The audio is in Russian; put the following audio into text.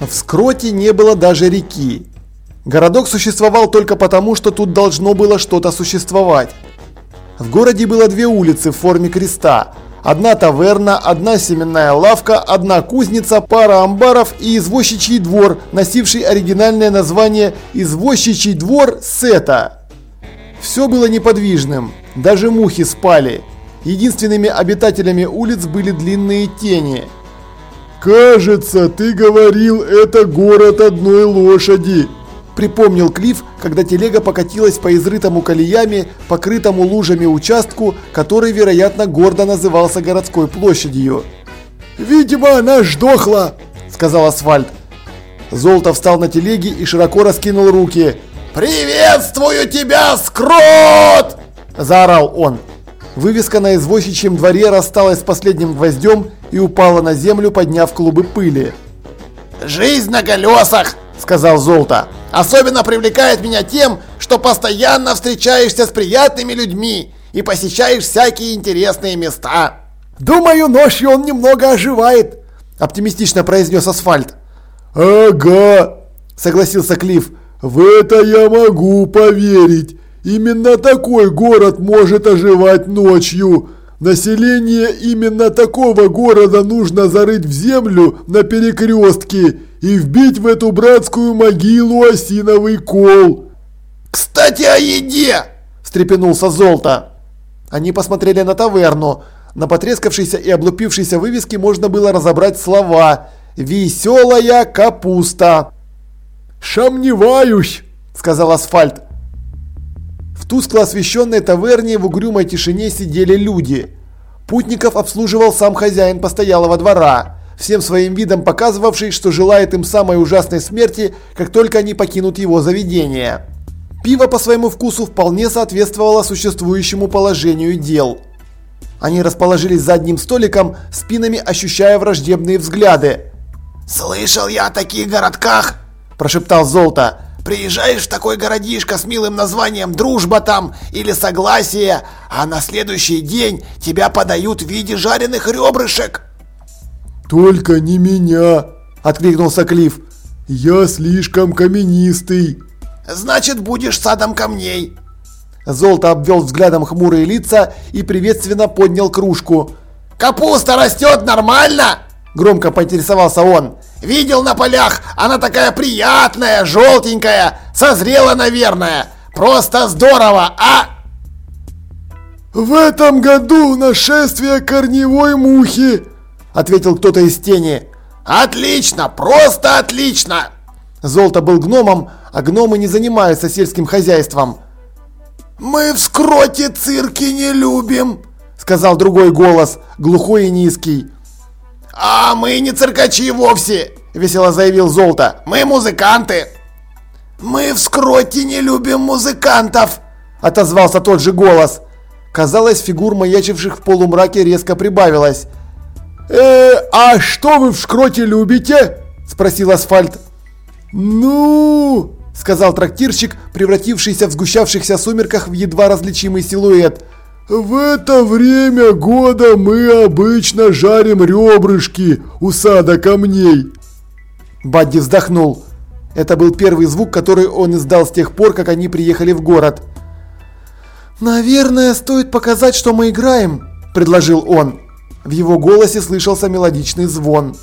В Скроте не было даже реки. Городок существовал только потому, что тут должно было что-то существовать. В городе было две улицы в форме креста. Одна таверна, одна семенная лавка, одна кузница, пара амбаров и извозчичий двор, носивший оригинальное название «Извозчичий двор Сета». Все было неподвижным, даже мухи спали. Единственными обитателями улиц были длинные тени – «Кажется, ты говорил, это город одной лошади», припомнил Клифф, когда телега покатилась по изрытому колеями, покрытому лужами участку, который, вероятно, гордо назывался городской площадью. «Видимо, она сдохла», – сказал Асфальт. Золото встал на телеге и широко раскинул руки. «Приветствую тебя, Скрот!» – заорал он. Вывеска на извозчичьем дворе рассталась с последним гвоздем и упала на землю, подняв клубы пыли. «Жизнь на колесах!» – сказал Золото. «Особенно привлекает меня тем, что постоянно встречаешься с приятными людьми и посещаешь всякие интересные места». «Думаю, ночью он немного оживает», – оптимистично произнес Асфальт. «Ага», – согласился Клифф. «В это я могу поверить. Именно такой город может оживать ночью. Население именно такого города нужно зарыть в землю на перекрестке и вбить в эту братскую могилу осиновый кол. «Кстати, о еде!» – встрепенулся Золото. Они посмотрели на таверну. На потрескавшейся и облупившейся вывеске можно было разобрать слова «Веселая капуста». «Шамневаюсь!» – сказал Асфальт. В тускло освещенной таверне в угрюмой тишине сидели люди. Путников обслуживал сам хозяин постоялого двора, всем своим видом показывавший, что желает им самой ужасной смерти, как только они покинут его заведение. Пиво по своему вкусу вполне соответствовало существующему положению дел. Они расположились за одним столиком, спинами ощущая враждебные взгляды. «Слышал я о таких городках!» – прошептал Золото. Приезжаешь в такой городишко с милым названием «Дружба» там или «Согласие», а на следующий день тебя подают в виде жареных ребрышек. «Только не меня!» – откликнулся Клифф. «Я слишком каменистый». «Значит, будешь садом камней». Золото обвел взглядом хмурые лица и приветственно поднял кружку. «Капуста растет нормально?» – громко поинтересовался он. Видел на полях, она такая приятная, желтенькая, созрела, наверное. Просто здорово, а? В этом году нашествие корневой мухи, ответил кто-то из тени. Отлично, просто отлично. Золото был гномом, а гномы не занимаются сельским хозяйством. Мы в скроте цирки не любим, сказал другой голос, глухой и низкий. «А мы не циркачи вовсе!» – весело заявил Золото. «Мы музыканты!» «Мы в скроте не любим музыкантов!» – отозвался тот же голос. Казалось, фигур, маячивших в полумраке, резко прибавилось. «Э, а что вы в шкроте любите?» – спросил Асфальт. «Ну...» – сказал трактирщик, превратившийся в сгущавшихся сумерках в едва различимый силуэт – в это время года мы обычно жарим ребрышки у сада камней. Бадди вздохнул. Это был первый звук, который он издал с тех пор, как они приехали в город. «Наверное, стоит показать, что мы играем», – предложил он. В его голосе слышался мелодичный звон.